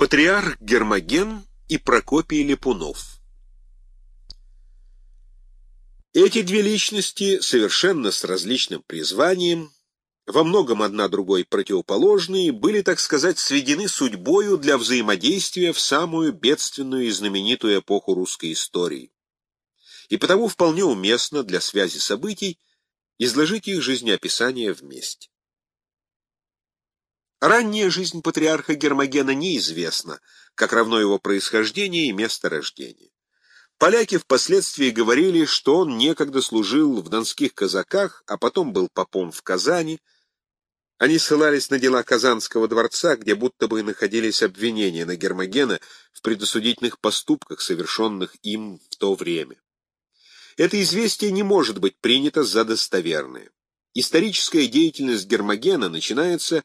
Патриарх Гермоген и Прокопий Липунов Эти две личности, совершенно с различным призванием, во многом одна другой противоположные, были, так сказать, сведены судьбою для взаимодействия в самую бедственную и знаменитую эпоху русской истории. И потому вполне уместно для связи событий изложить их жизнеописание вместе. Ранняя жизнь патриарха Гермогена неизвестна, как равно его происхождение и место рождения. Поляки впоследствии говорили, что он некогда служил в донских казаках, а потом был попом в Казани. Они ссылались на дела Казанского дворца, где будто бы находились обвинения на Гермогена в предосудительных поступках, совершенных им в то время. Это известие не может быть принято за достоверное. Историческая деятельность Гермогена начинается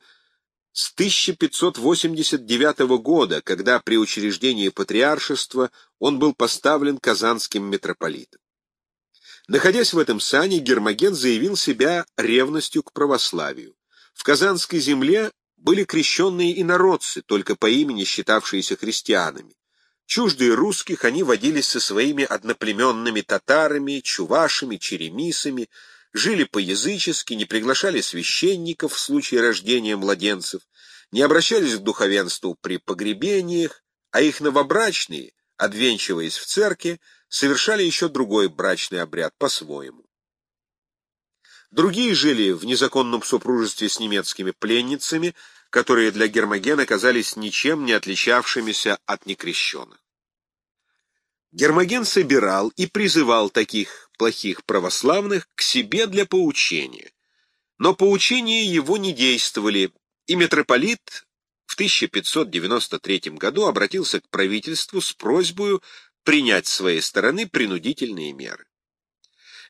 с 1589 года, когда при учреждении патриаршества он был поставлен казанским митрополитом. Находясь в этом сане, Гермоген заявил себя ревностью к православию. В Казанской земле были крещенные инородцы, только по имени считавшиеся христианами. Чуждые русских, они водились со своими одноплеменными татарами, чувашами, черемисами, жили по-язычески, не приглашали священников в случае рождения младенцев, не обращались к духовенству при погребениях, а их новобрачные, обвенчиваясь в церкви, совершали еще другой брачный обряд по-своему. Другие жили в незаконном супружестве с немецкими пленницами, которые для Гермогена казались ничем не отличавшимися от некрещенных. Гермоген собирал и призывал таких плохих православных к себе для поучения. Но поучения его не действовали, и митрополит в 1593 году обратился к правительству с просьбой принять с своей стороны принудительные меры.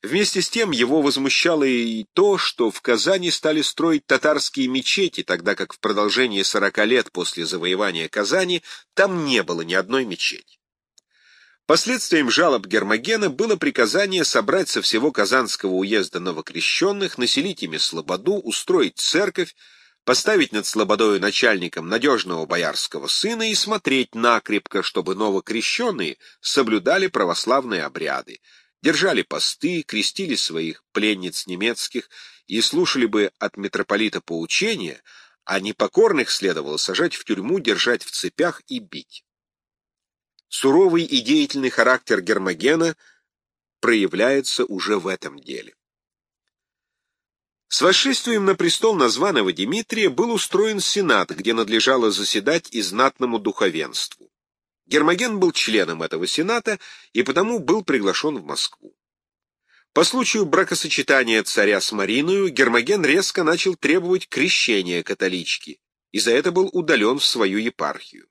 Вместе с тем его возмущало и то, что в Казани стали строить татарские мечети, тогда как в продолжении 40 лет после завоевания Казани там не было ни одной мечети. Последствием жалоб Гермогена было приказание собрать со всего Казанского уезда новокрещенных, населить ими Слободу, устроить церковь, поставить над Слободою начальником надежного боярского сына и смотреть накрепко, чтобы новокрещенные соблюдали православные обряды, держали посты, крестили своих пленниц немецких и слушали бы от митрополита поучения, а непокорных следовало сажать в тюрьму, держать в цепях и бить. Суровый и деятельный характер Гермогена проявляется уже в этом деле. С восшествием на престол названного Дмитрия был устроен сенат, где надлежало заседать и знатному духовенству. Гермоген был членом этого сената и потому был приглашен в Москву. По случаю бракосочетания царя с Мариною Гермоген резко начал требовать крещения католички, и за это был удален в свою епархию.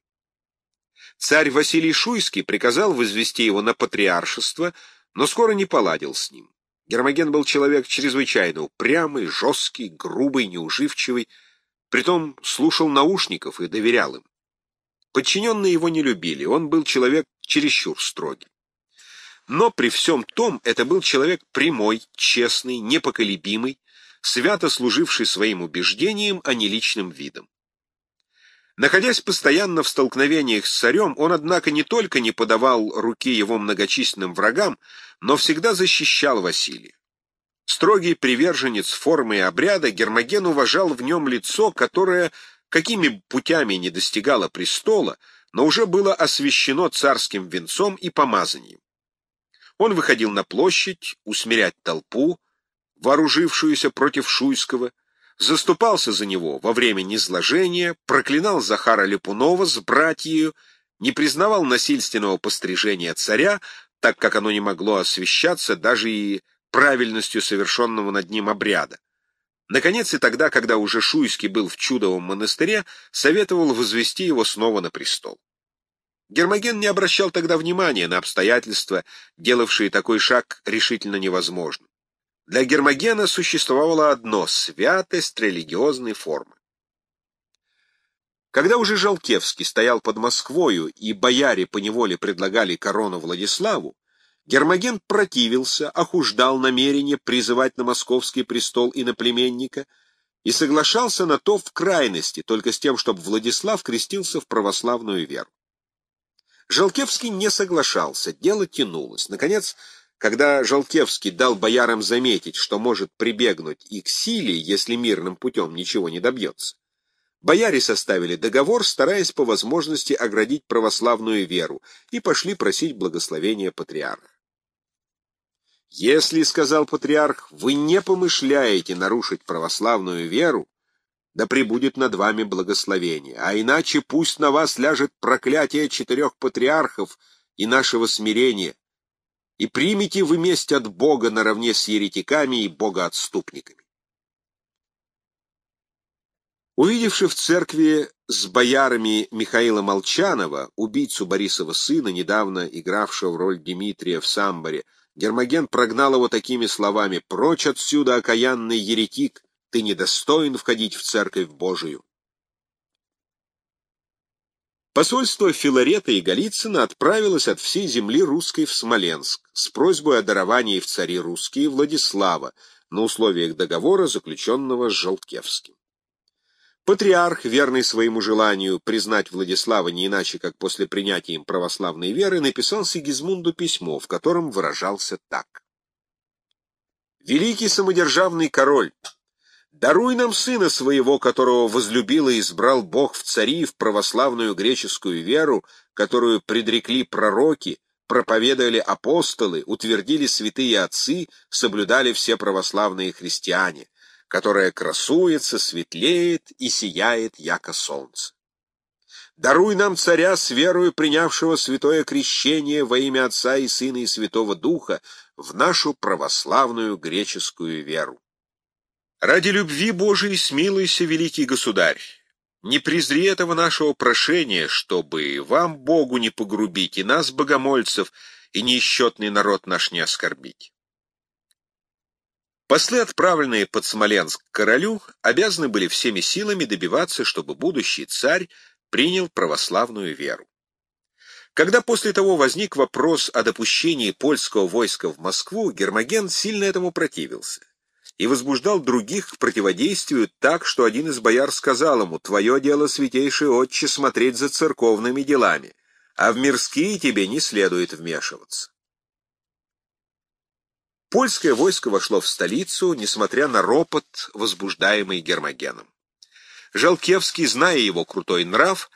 Царь Василий Шуйский приказал возвести его на патриаршество, но скоро не поладил с ним. Гермоген был человек чрезвычайно упрямый, жесткий, грубый, неуживчивый, притом слушал наушников и доверял им. Подчиненные его не любили, он был человек чересчур строгий. Но при всем том это был человек прямой, честный, непоколебимый, свято служивший своим убеждениям, а не личным видом. Находясь постоянно в столкновениях с царем, он, однако, не только не подавал руки его многочисленным врагам, но всегда защищал Василия. Строгий приверженец формы и обряда, Гермоген уважал в нем лицо, которое, какими путями не достигало престола, но уже было освящено царским венцом и помазанием. Он выходил на площадь усмирять толпу, вооружившуюся против Шуйского, заступался за него во время низложения, проклинал Захара Липунова с братьею, не признавал насильственного пострижения царя, так как оно не могло освещаться даже и правильностью совершенного над ним обряда. Наконец, и тогда, когда уже Шуйский был в чудовом монастыре, советовал возвести его снова на престол. Гермоген не обращал тогда внимания на обстоятельства, делавшие такой шаг решительно невозможным. Для Гермогена существовало одно — святость религиозной формы. Когда уже Жалкевский стоял под Москвою и бояре поневоле предлагали корону Владиславу, Гермоген противился, охуждал намерение призывать на московский престол иноплеменника, и соглашался на то в крайности, только с тем, чтобы Владислав крестился в православную веру. Жалкевский не соглашался, дело тянулось. Наконец, когда Жалкевский дал боярам заметить, что может прибегнуть и к силе, если мирным путем ничего не добьется, бояре составили договор, стараясь по возможности оградить православную веру, и пошли просить благословения патриарха. «Если, — сказал патриарх, — вы не помышляете нарушить православную веру, да пребудет над вами благословение, а иначе пусть на вас ляжет проклятие четырех патриархов и нашего смирения, и примите вы месть от Бога наравне с еретиками и богоотступниками. Увидевши в церкви с боярами Михаила Молчанова, убийцу Борисова сына, недавно игравшего роль Дмитрия в Самборе, Гермоген прогнал его такими словами «Прочь отсюда, окаянный еретик! ты недостоин входить в церковь Божию. Посольство Филарета и Голицына отправилось от всей земли русской в Смоленск с просьбой о даровании в цари русские Владислава на условиях договора, заключенного с Желткевским. Патриарх, верный своему желанию признать Владислава не иначе, как после принятия им православной веры, написал Сигизмунду письмо, в котором выражался так. «Великий самодержавный король, Даруй нам сына своего, которого возлюбил и избрал Бог в цари в православную греческую веру, которую предрекли пророки, проповедовали апостолы, утвердили святые отцы, соблюдали все православные христиане, которая красуется, светлеет и сияет, яко солнце. Даруй нам царя с верою, принявшего святое крещение во имя Отца и Сына и Святого Духа в нашу православную греческую веру. Ради любви Божией смилуйся, великий государь. Не презри этого нашего прошения, чтобы вам, Богу, не погрубить, и нас, богомольцев, и неисчетный народ наш не оскорбить. Послы, отправленные под Смоленск к королю, обязаны были всеми силами добиваться, чтобы будущий царь принял православную веру. Когда после того возник вопрос о допущении польского войска в Москву, Гермоген сильно этому противился и возбуждал других к противодействию так, что один из бояр сказал ему, «Твое дело, святейший отче, смотреть за церковными делами, а в мирские тебе не следует вмешиваться». Польское войско вошло в столицу, несмотря на ропот, возбуждаемый Гермогеном. Жалкевский, зная его крутой нрав,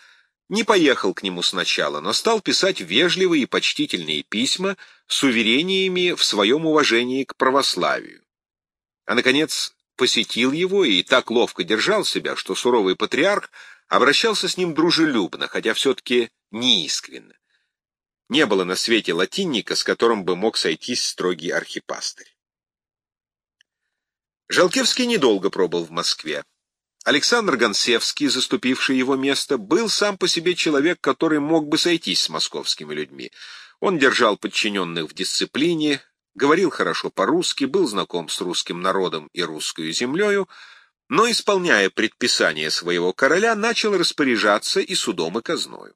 не поехал к нему сначала, но стал писать вежливые и почтительные письма с уверениями в своем уважении к православию а, наконец, посетил его и так ловко держал себя, что суровый патриарх обращался с ним дружелюбно, хотя все-таки неискренно. Не было на свете латинника, с которым бы мог сойтись строгий архипастырь. Жалкевский недолго пробыл в Москве. Александр Гонсевский, заступивший его место, был сам по себе человек, который мог бы сойтись с московскими людьми. Он держал подчиненных в дисциплине, говорил хорошо по-русски, был знаком с русским народом и русскую землею, но, исполняя предписания своего короля, начал распоряжаться и судом, и казною.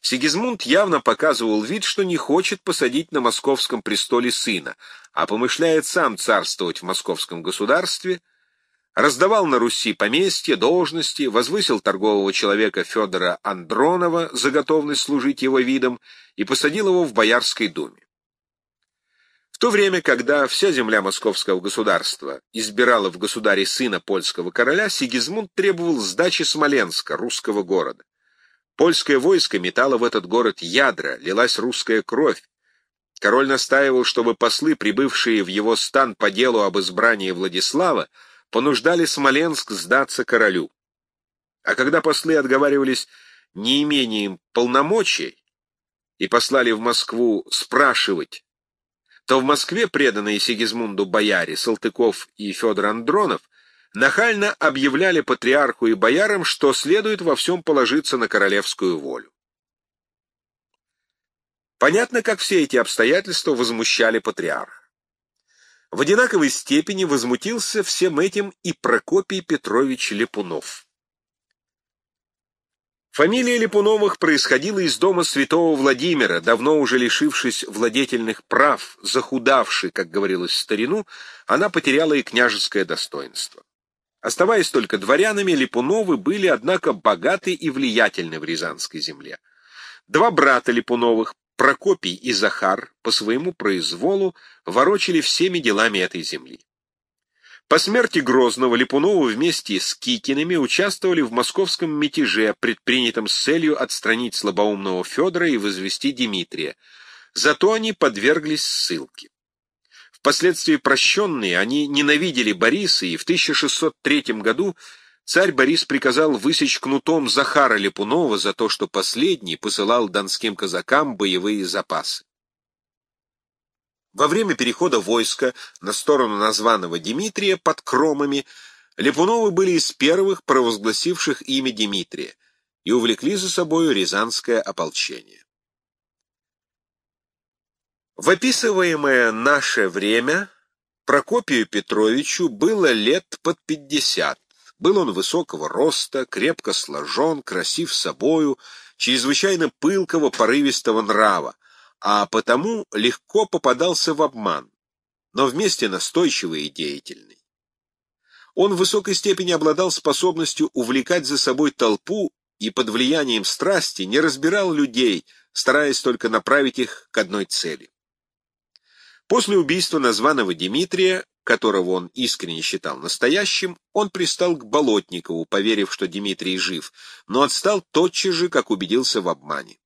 Сигизмунд явно показывал вид, что не хочет посадить на московском престоле сына, а помышляет сам царствовать в московском государстве, раздавал на Руси поместья, должности, возвысил торгового человека Федора Андронова за готовность служить его видом и посадил его в Боярской думе. В то время, когда вся земля московского государства избирала в государе сына польского короля, Сигизмунд требовал сдачи Смоленска, русского города. Польское войско метало в этот город ядра, лилась русская кровь. Король настаивал, чтобы послы, прибывшие в его стан по делу об избрании Владислава, понуждали Смоленск сдаться королю. А когда послы отговаривались неимением полномочий и послали в Москву спрашивать, то в Москве преданные Сигизмунду бояре Салтыков и Федор Андронов нахально объявляли патриарху и боярам, что следует во всем положиться на королевскую волю. Понятно, как все эти обстоятельства возмущали патриарха. В одинаковой степени возмутился всем этим и Прокопий Петрович Лепунов. Фамилия Липуновых происходила из дома святого Владимира, давно уже лишившись владетельных прав, захудавшей, как говорилось в старину, она потеряла и княжеское достоинство. Оставаясь только дворянами, Липуновы были, однако, богаты и влиятельны в Рязанской земле. Два брата Липуновых, Прокопий и Захар, по своему произволу ворочали всеми делами этой земли. По смерти Грозного Липунова вместе с Кикиными участвовали в московском мятеже, предпринятом с целью отстранить слабоумного Федора и возвести Дмитрия. Зато они подверглись ссылке. Впоследствии прощенные, они ненавидели Бориса, и в 1603 году царь Борис приказал высечь кнутом Захара Липунова за то, что последний посылал донским казакам боевые запасы. Во время перехода войска на сторону названного Дмитрия под Кромами Липуновы были из первых, провозгласивших имя Дмитрия, и увлекли за собою Рязанское ополчение. В описываемое наше время Прокопию Петровичу было лет под пятьдесят. Был он высокого роста, крепко сложен, красив собою, чрезвычайно пылкого, порывистого нрава, а потому легко попадался в обман, но вместе настойчивый и деятельный. Он в высокой степени обладал способностью увлекать за собой толпу и под влиянием страсти не разбирал людей, стараясь только направить их к одной цели. После убийства названного Дмитрия, которого он искренне считал настоящим, он пристал к Болотникову, поверив, что Дмитрий жив, но отстал тотчас же, как убедился в обмане.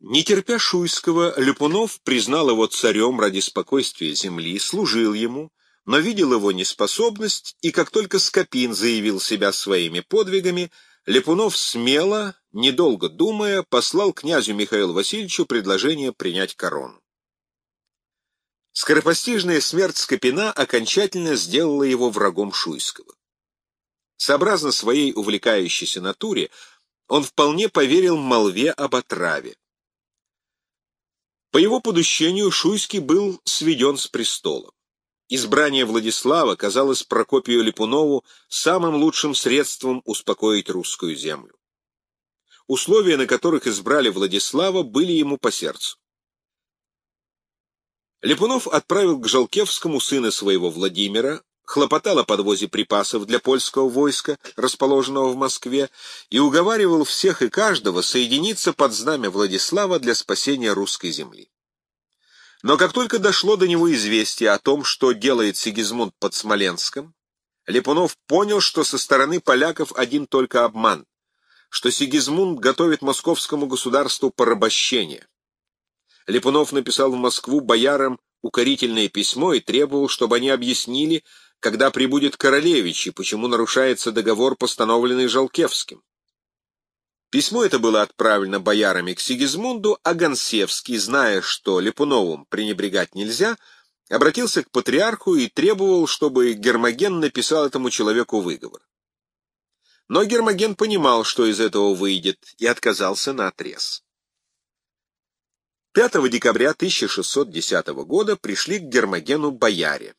Не терпя Шуйского, Липунов признал его царем ради спокойствия земли, служил ему, но видел его неспособность, и как только Скопин заявил себя своими подвигами, Липунов смело, недолго думая, послал князю Михаилу Васильевичу предложение принять корону. Скоропостижная смерть Скопина окончательно сделала его врагом Шуйского. Сообразно своей увлекающейся натуре, он вполне поверил молве об отраве. По его подущению Шуйский был сведен с престола. Избрание Владислава казалось Прокопию Липунову самым лучшим средством успокоить русскую землю. Условия, на которых избрали Владислава, были ему по сердцу. Липунов отправил к Жалкевскому сына своего Владимира, хлопотал о подвозе припасов для польского войска, расположенного в Москве, и уговаривал всех и каждого соединиться под знамя Владислава для спасения русской земли. Но как только дошло до него известие о том, что делает Сигизмунд под Смоленском, Липунов понял, что со стороны поляков один только обман, что Сигизмунд готовит московскому государству порабощение. Липунов написал в Москву боярам укорительное письмо и требовал, чтобы они объяснили, когда прибудет королевич и почему нарушается договор, постановленный Жалкевским. Письмо это было отправлено боярами к Сигизмунду, а Гонсевский, зная, что Липуновым пренебрегать нельзя, обратился к патриарху и требовал, чтобы Гермоген написал этому человеку выговор. Но Гермоген понимал, что из этого выйдет, и отказался на отрез. 5 декабря 1610 года пришли к Гермогену бояре.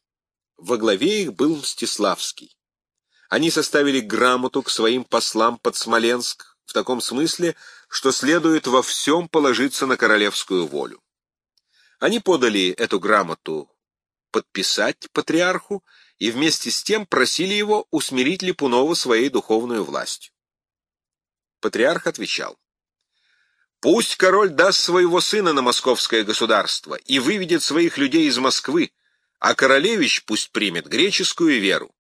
Во главе их был Мстиславский. Они составили грамоту к своим послам под Смоленск в таком смысле, что следует во всем положиться на королевскую волю. Они подали эту грамоту подписать патриарху и вместе с тем просили его усмирить Липунова своей духовной властью. Патриарх отвечал, «Пусть король даст своего сына на московское государство и выведет своих людей из Москвы, а королевич пусть примет греческую веру.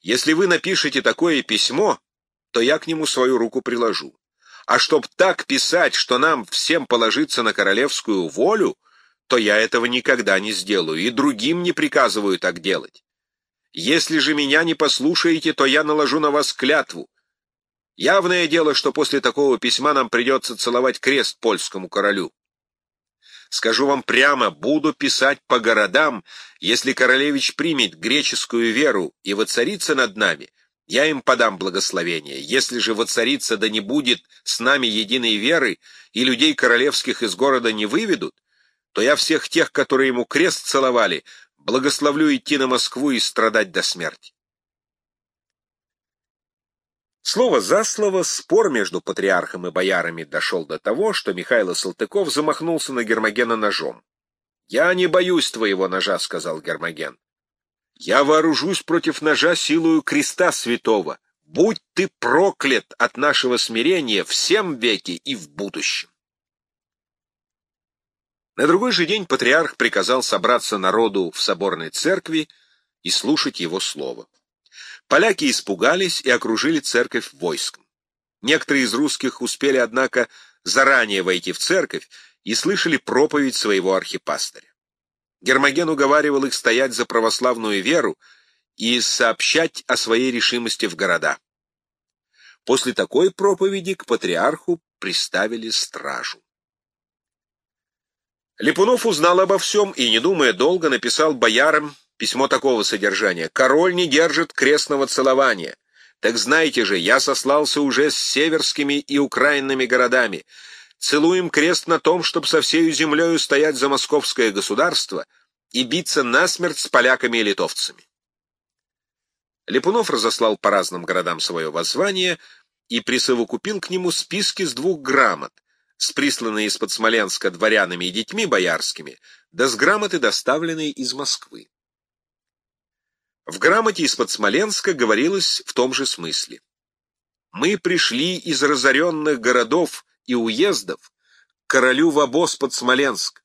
Если вы напишете такое письмо, то я к нему свою руку приложу. А чтоб так писать, что нам всем положиться на королевскую волю, то я этого никогда не сделаю, и другим не приказываю так делать. Если же меня не послушаете, то я наложу на вас клятву. Явное дело, что после такого письма нам придется целовать крест польскому королю. Скажу вам прямо, буду писать по городам, если королевич примет греческую веру и воцарится над нами, я им подам благословение. Если же воцарится да не будет с нами единой веры, и людей королевских из города не выведут, то я всех тех, которые ему крест целовали, благословлю идти на Москву и страдать до смерти. Слово за слово спор между патриархом и боярами дошел до того, что Михаил Салтыков замахнулся на Гермогена ножом. «Я не боюсь твоего ножа», — сказал Гермоген. Я вооружусь против ножа силою креста святого. Будь ты проклят от нашего смирения в всем веке и в будущем. На другой же день патриарх приказал собраться народу в соборной церкви и слушать его слово. Поляки испугались и окружили церковь войском. Некоторые из русских успели, однако, заранее войти в церковь и слышали проповедь своего архипастыря. Гермоген уговаривал их стоять за православную веру и сообщать о своей решимости в города. После такой проповеди к патриарху приставили стражу. Липунов узнал обо всем и, не думая долго, написал боярам письмо такого содержания. «Король не держит крестного целования. Так знаете же, я сослался уже с северскими и украинными городами. Целуем крест на том, чтобы со всею землею стоять за московское государство и биться насмерть с поляками и литовцами». Липунов разослал по разным городам свое воззвание и присовокупил к нему списки с двух грамот, с присланной из-под Смоленска дворянами и детьми боярскими, да с грамоты, доставленной из Москвы. В грамоте из-под Смоленска говорилось в том же смысле. «Мы пришли из разоренных городов и уездов к королю в обоз под Смоленск,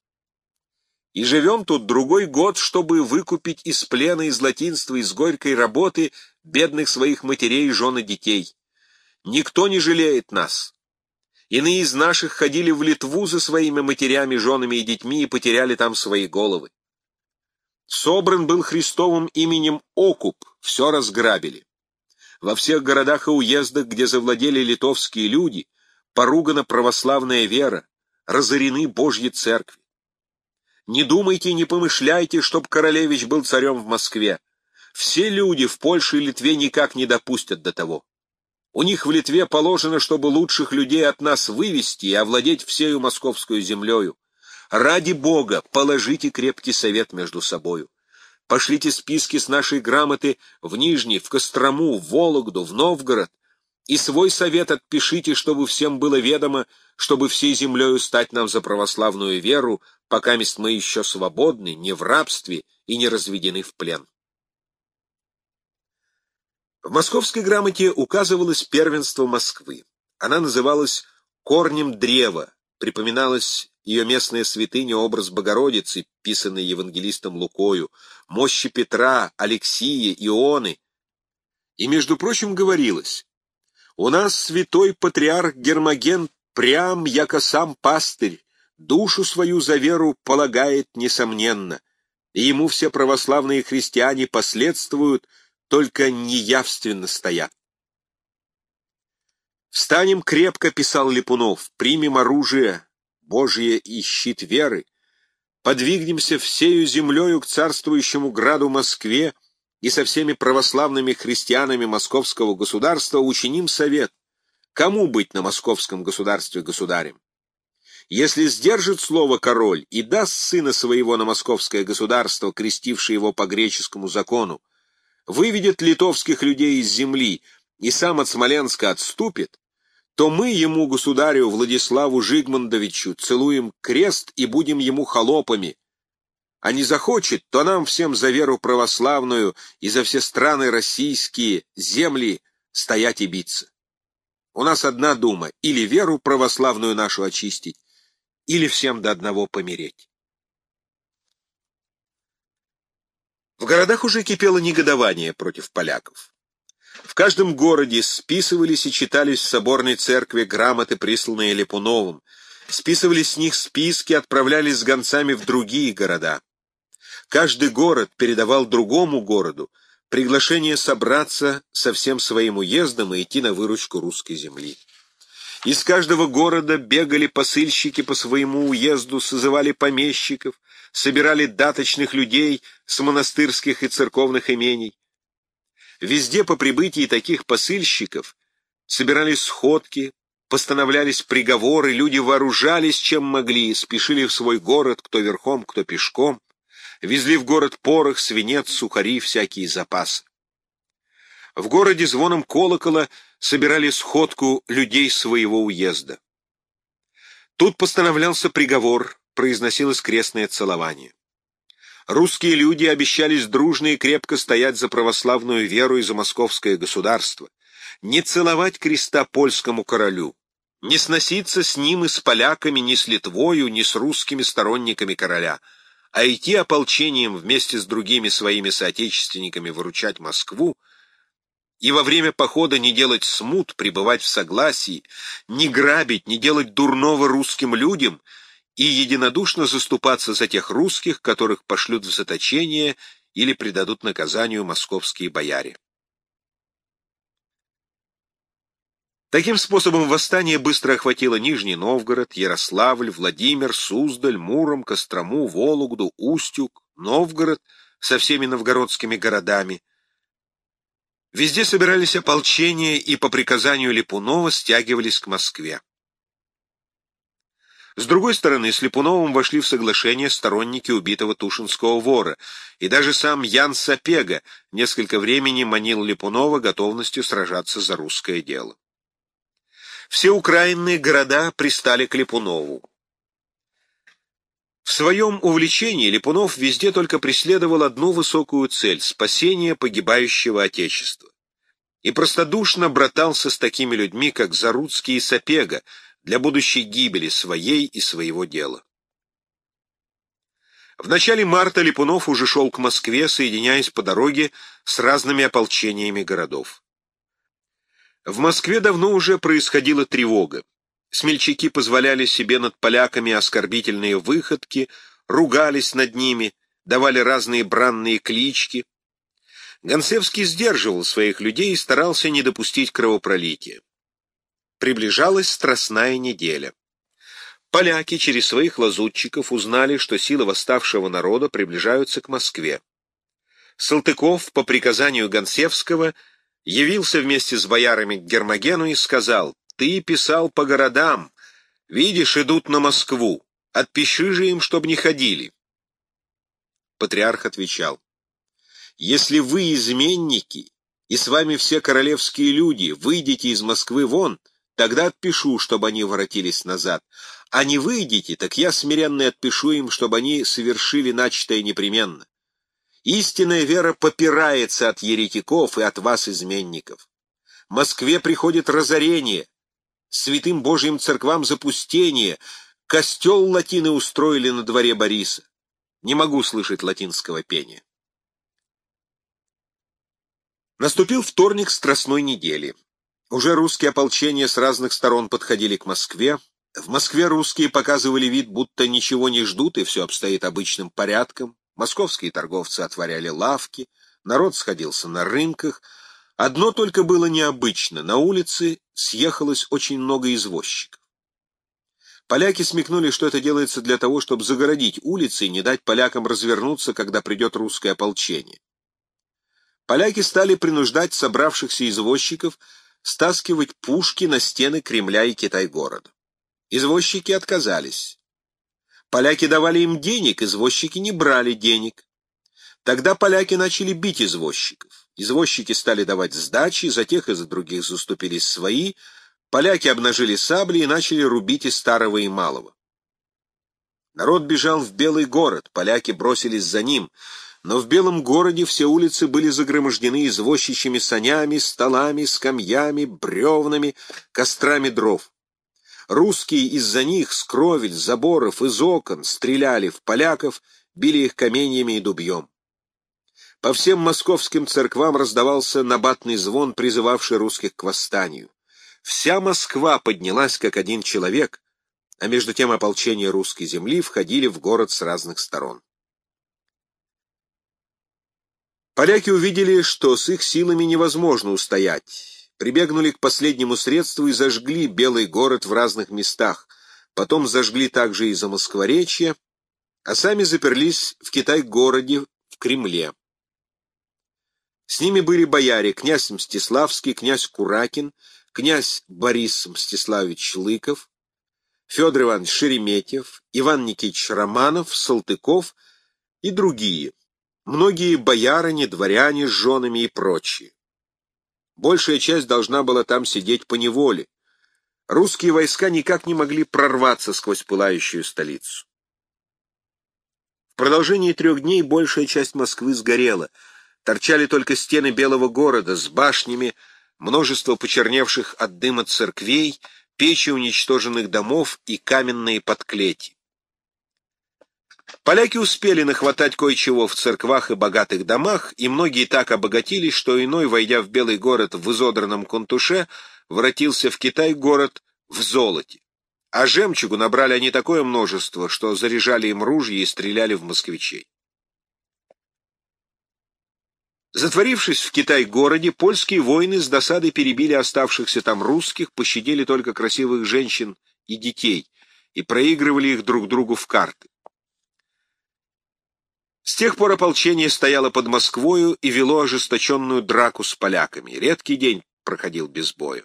и живем тут другой год, чтобы выкупить из плена, из латинства, из горькой работы бедных своих матерей, жен и детей. Никто не жалеет нас, Иные из наших ходили в Литву за своими матерями, женами и детьми и потеряли там свои головы. Собран был Христовым именем Окуп, все разграбили. Во всех городах и уездах, где завладели литовские люди, поругана православная вера, разорены Божьи церкви. Не думайте, не помышляйте, чтоб королевич был царем в Москве. Все люди в Польше и Литве никак не допустят до того. У них в Литве положено, чтобы лучших людей от нас вывести и овладеть всею московскую землею. Ради Бога, положите крепкий совет между собою. Пошлите списки с нашей грамоты в Нижний, в Кострому, в Вологду, в Новгород, и свой совет отпишите, чтобы всем было ведомо, чтобы всей землею стать нам за православную веру, пока мест мы еще свободны, не в рабстве и не разведены в плен. В московской грамоте указывалось первенство Москвы. Она называлась «корнем древа», припоминалась ее местная святыня, образ Богородицы, писанный евангелистом Лукою, мощи Петра, Алексия, Ионы. И, между прочим, говорилось, «У нас святой патриарх Гермоген прям, яко сам пастырь, душу свою за веру полагает несомненно, и ему все православные христиане последствуют, только неявственно стоят. «Встанем крепко», — писал Липунов, — «примем оружие Божие и щит веры, подвигнемся всею землею к царствующему граду Москве и со всеми православными христианами московского государства учиним совет, кому быть на московском государстве государем. Если сдержит слово король и даст сына своего на московское государство, крестивший его по греческому закону, выведет литовских людей из земли и сам от Смоленска отступит, то мы ему, государю Владиславу Жигмандовичу, целуем крест и будем ему холопами. А не захочет, то нам всем за веру православную и за все страны российские земли стоять и биться. У нас одна дума — или веру православную нашу очистить, или всем до одного помереть. В городах уже кипело негодование против поляков. В каждом городе списывались и читались в соборной церкви грамоты, присланные Липуновым, списывались с них списки, отправлялись с гонцами в другие города. Каждый город передавал другому городу приглашение собраться со всем своим уездом и идти на выручку русской земли. Из каждого города бегали посыльщики по своему уезду, созывали помещиков, собирали даточных людей с монастырских и церковных имений. Везде по прибытии таких посыльщиков собирались сходки, постановлялись приговоры, люди вооружались чем могли, спешили в свой город, кто верхом, кто пешком, везли в город порох, свинец, сухари, всякие запасы. В городе звоном колокола собирали сходку людей своего уезда. Тут постановлялся приговор, произносилось крестное целование. Русские люди обещались дружно и крепко стоять за православную веру и за московское государство, не целовать креста польскому королю, не сноситься с ним и с поляками, ни с Литвою, ни с русскими сторонниками короля, а идти ополчением вместе с другими своими соотечественниками выручать Москву, и во время похода не делать смут, пребывать в согласии, не грабить, не делать дурного русским людям — и единодушно заступаться за тех русских, которых пошлют в заточение или предадут наказанию московские бояре. Таким способом восстание быстро охватило Нижний Новгород, Ярославль, Владимир, Суздаль, Муром, Кострому, Вологду, Устюг, Новгород со всеми новгородскими городами. Везде собирались ополчения и по приказанию Липунова стягивались к Москве. С другой стороны, с Липуновым вошли в соглашение сторонники убитого Тушинского вора, и даже сам Ян Сапега несколько времени манил Липунова готовностью сражаться за русское дело. Все украинные города пристали к Липунову. В своем увлечении Липунов везде только преследовал одну высокую цель — спасение погибающего Отечества. И простодушно братался с такими людьми, как Заруцкий и Сапега, для будущей гибели своей и своего дела. В начале марта Липунов уже шел к Москве, соединяясь по дороге с разными ополчениями городов. В Москве давно уже происходила тревога. Смельчаки позволяли себе над поляками оскорбительные выходки, ругались над ними, давали разные бранные клички. Гонцевский сдерживал своих людей и старался не допустить кровопролития. Приближалась Страстная неделя. Поляки через своих лазутчиков узнали, что силы восставшего народа приближаются к Москве. Салтыков по приказанию Гонсевского явился вместе с боярами к Гермогену и сказал, «Ты писал по городам, видишь, идут на Москву, отпиши же им, чтобы не ходили». Патриарх отвечал, «Если вы изменники, и с вами все королевские люди, выйдете из Москвы вон, — Тогда отпишу, чтобы они воротились назад. А не выйдете, так я смиренно отпишу им, чтобы они совершили начатое непременно. Истинная вера попирается от еретиков и от вас, изменников. Москве приходит разорение, святым Божьим церквам запустение, костел латины устроили на дворе Бориса. Не могу слышать латинского пения. Наступил вторник страстной недели. Уже русские ополчения с разных сторон подходили к Москве. В Москве русские показывали вид, будто ничего не ждут, и все обстоит обычным порядком. Московские торговцы отворяли лавки, народ сходился на рынках. Одно только было необычно — на улице съехалось очень много извозчиков. Поляки смекнули, что это делается для того, чтобы загородить улицы и не дать полякам развернуться, когда придет русское ополчение. Поляки стали принуждать собравшихся извозчиков стаскивать пушки на стены Кремля и Китай-города. Извозчики отказались. Поляки давали им денег, извозчики не брали денег. Тогда поляки начали бить извозчиков. Извозчики стали давать сдачи, за тех и за других заступились свои, поляки обнажили сабли и начали рубить и старого, и малого. Народ бежал в Белый город, поляки бросились за ним — но в Белом городе все улицы были загромождены извозчичьими санями, столами, скамьями, бревнами, кострами дров. Русские из-за них с кровель, заборов, из окон стреляли в поляков, били их каменьями и дубьем. По всем московским церквам раздавался набатный звон, призывавший русских к восстанию. Вся Москва поднялась как один человек, а между тем ополчения русской земли входили в город с разных сторон. Поляки увидели, что с их силами невозможно устоять. Прибегнули к последнему средству и зажгли Белый город в разных местах. Потом зажгли также и за Москворечье, а сами заперлись в Китай-городе, в Кремле. С ними были бояре князь Мстиславский, князь Куракин, князь Борис Мстиславич Лыков, Федор Иванович Шереметьев, Иван Никитич Романов, Салтыков и другие многие боярыни, дворяне с женами и прочие. Большая часть должна была там сидеть по неволе. Русские войска никак не могли прорваться сквозь пылающую столицу. продолжении трех дней большая часть Москвы сгорела. Торчали только стены Белого города с башнями, множество почерневших от дыма церквей, печи уничтоженных домов и каменные подклети. Поляки успели нахватать кое-чего в церквах и богатых домах, и многие так обогатились, что иной, войдя в Белый город в изодранном кунтуше, воротился в Китай город в золоте. А жемчугу набрали они такое множество, что заряжали им ружья и стреляли в москвичей. Затворившись в Китай-городе, польские воины с досадой перебили оставшихся там русских, пощадили только красивых женщин и детей и проигрывали их друг другу в карты. С тех пор ополчение стояло под Москвою и вело ожесточенную драку с поляками. Редкий день проходил без боя.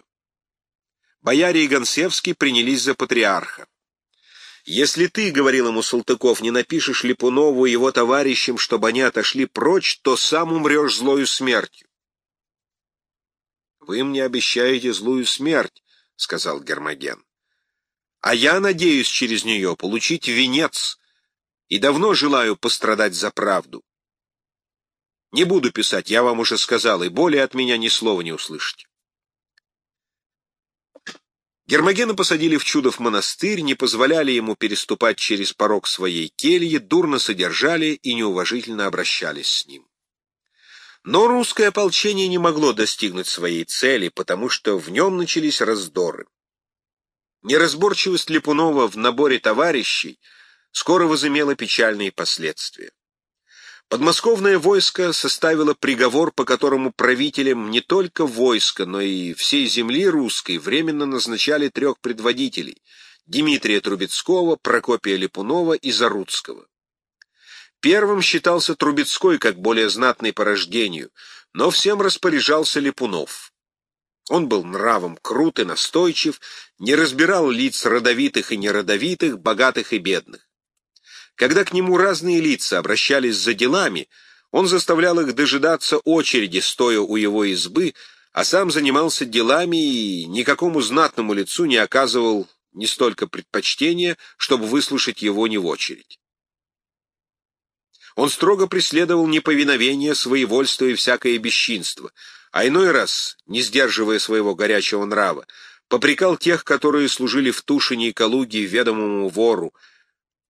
Бояре и Гонсевский принялись за патриарха. «Если ты, — говорил ему Салтыков, — не напишешь Липунову его товарищам, чтобы они отошли прочь, то сам умрешь злою смертью». «Вы мне обещаете злую смерть», — сказал Гермоген. «А я надеюсь через нее получить венец, и давно желаю пострадать за правду. Не буду писать, я вам уже сказал, и более от меня ни слова не услышите». Гермогена посадили в Чудов монастырь, не позволяли ему переступать через порог своей кельи, дурно содержали и неуважительно обращались с ним. Но русское ополчение не могло достигнуть своей цели, потому что в нем начались раздоры. Неразборчивость Липунова в наборе товарищей скоро возымела печальные последствия. Подмосковное войско составило приговор, по которому правителям не только войска, но и всей земли русской временно назначали трех предводителей — Дмитрия Трубецкого, Прокопия Липунова и Заруцкого. Первым считался Трубецкой как более знатный по рождению, но всем распоряжался Липунов. Он был нравом крут и настойчив, не разбирал лиц родовитых и неродовитых, богатых и бедных. Когда к нему разные лица обращались за делами, он заставлял их дожидаться очереди, стоя у его избы, а сам занимался делами и никакому знатному лицу не оказывал не столько предпочтения, чтобы выслушать его не в очередь. Он строго преследовал неповиновение, своевольство и всякое бесчинство, а иной раз, не сдерживая своего горячего нрава, попрекал тех, которые служили в Тушине и Калуге ведомому вору,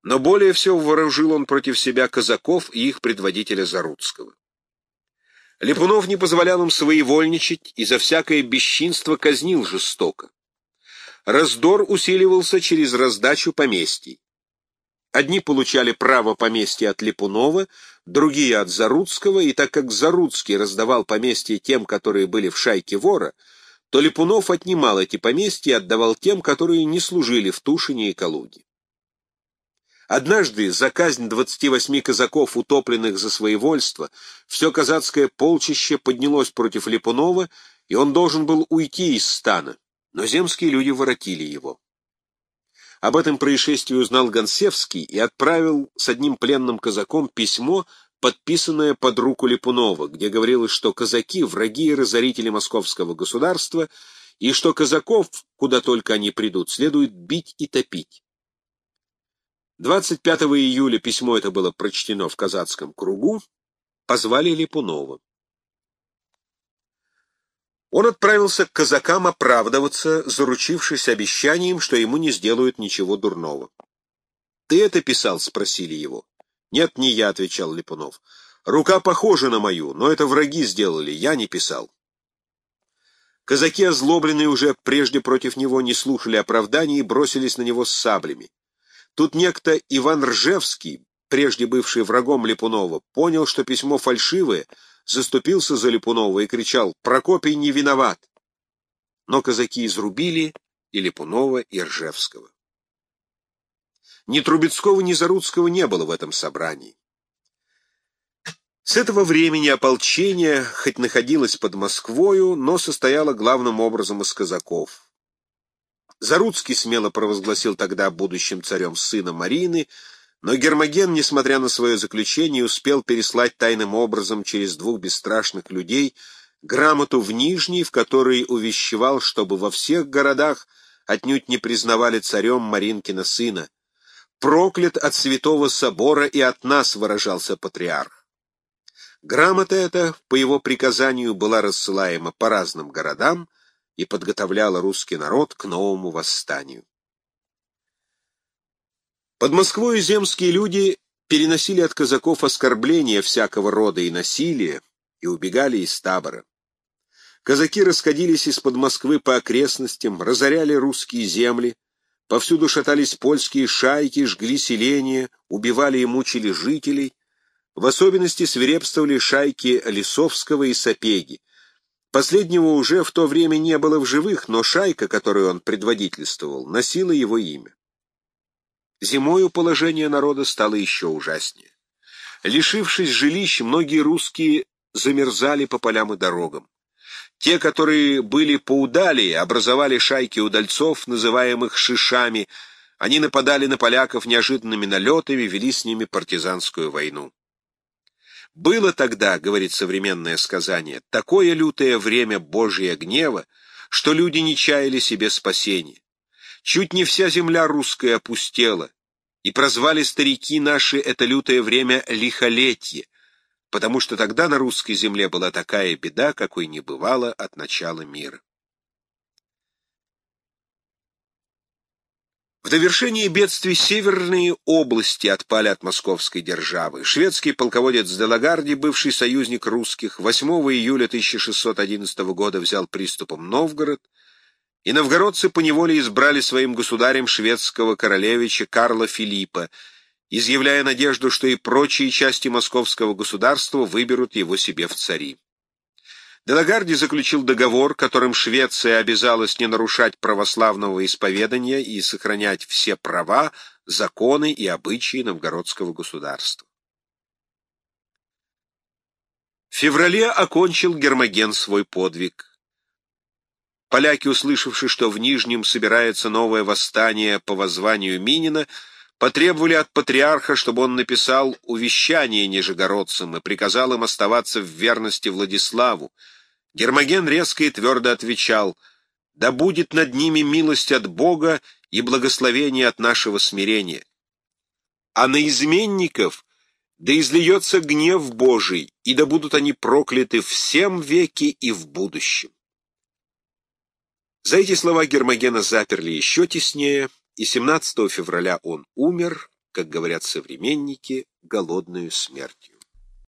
но более всего вооружил он против себя казаков и их предводителя Заруцкого. Липунов не позволял им своевольничать и за всякое бесчинство казнил жестоко. Раздор усиливался через раздачу поместий. Одни получали право поместья от Липунова, другие от Заруцкого, и так как Заруцкий раздавал поместья тем, которые были в шайке вора, то Липунов отнимал эти поместья и отдавал тем, которые не служили в Тушине и Калуге. Однажды за казнь 28 казаков, утопленных за своевольство, все казацкое полчище поднялось против Липунова, и он должен был уйти из стана, но земские люди воротили его. Об этом происшествии узнал Гонсевский и отправил с одним пленным казаком письмо, подписанное под руку Липунова, где говорилось, что казаки — враги и разорители московского государства, и что казаков, куда только они придут, следует бить и топить. 25 июля письмо это было прочтено в казацком кругу, позвали Липунова. Он отправился к казакам оправдываться, заручившись обещанием, что ему не сделают ничего дурного. «Ты это писал?» — спросили его. «Нет, не я», — отвечал Липунов. «Рука похожа на мою, но это враги сделали, я не писал». Казаки, озлобленные уже прежде против него, не слушали оправданий и бросились на него с саблями. Тут некто Иван Ржевский, прежде бывший врагом Липунова, понял, что письмо фальшивое, заступился за Липунова и кричал «Прокопий не виноват!». Но казаки изрубили и Липунова, и Ржевского. Ни Трубецкого, ни Заруцкого не было в этом собрании. С этого времени ополчение хоть находилось под Москвою, но состояло главным образом из казаков. Заруцкий смело провозгласил тогда будущим царем сына Марины, но Гермоген, несмотря на свое заключение, успел переслать тайным образом через двух бесстрашных людей грамоту в Нижний, в которой увещевал, чтобы во всех городах отнюдь не признавали царем Маринкина сына. проклят от святого собора и от нас, выражался патриарх. Грамота эта, по его приказанию, была рассылаема по разным городам и подготовляла русский народ к новому восстанию. Под Москвой земские люди переносили от казаков оскорбления всякого рода и насилия и убегали из табора. Казаки расходились из-под Москвы по окрестностям, разоряли русские земли, повсюду шатались польские шайки, жгли селения, убивали и мучили жителей, в особенности свирепствовали шайки Лисовского и Сапеги. Последнего уже в то время не было в живых, но шайка, которую он предводительствовал, носила его имя. Зимою положение народа стало еще ужаснее. Лишившись жилищ, многие русские замерзали по полям и дорогам. Те, которые были поудалее, образовали шайки удальцов, называемых шишами. Они нападали на поляков неожиданными налетами, вели с ними партизанскую войну. Было тогда, говорит современное сказание, такое лютое время Божьего гнева, что люди не чаяли себе спасения. Чуть не вся земля русская опустела, и прозвали старики наши это лютое время лихолетье, потому что тогда на русской земле была такая беда, какой не бывало от начала мира. В довершении бедствий северные области отпали от московской державы. Шведский полководец Делагарди, бывший союзник русских, 8 июля 1611 года взял приступом Новгород, и новгородцы поневоле избрали своим государем шведского королевича Карла Филиппа, изъявляя надежду, что и прочие части московского государства выберут его себе в цари. Делагарди заключил договор, которым Швеция обязалась не нарушать православного исповедания и сохранять все права, законы и обычаи новгородского государства. В феврале окончил Гермоген свой подвиг. Поляки, услышавши, что в Нижнем собирается новое восстание по воззванию Минина, потребовали от патриарха, чтобы он написал увещание нижегородцам и приказал им оставаться в верности Владиславу. Гермоген резко и твердо отвечал, «Да будет над ними милость от Бога и благословение от нашего смирения. А на изменников да излиется гнев Божий, и да будут они прокляты всем веки и в будущем». За эти слова Гермогена заперли еще теснее, и 17 февраля он умер, как говорят современники, голодную смертью.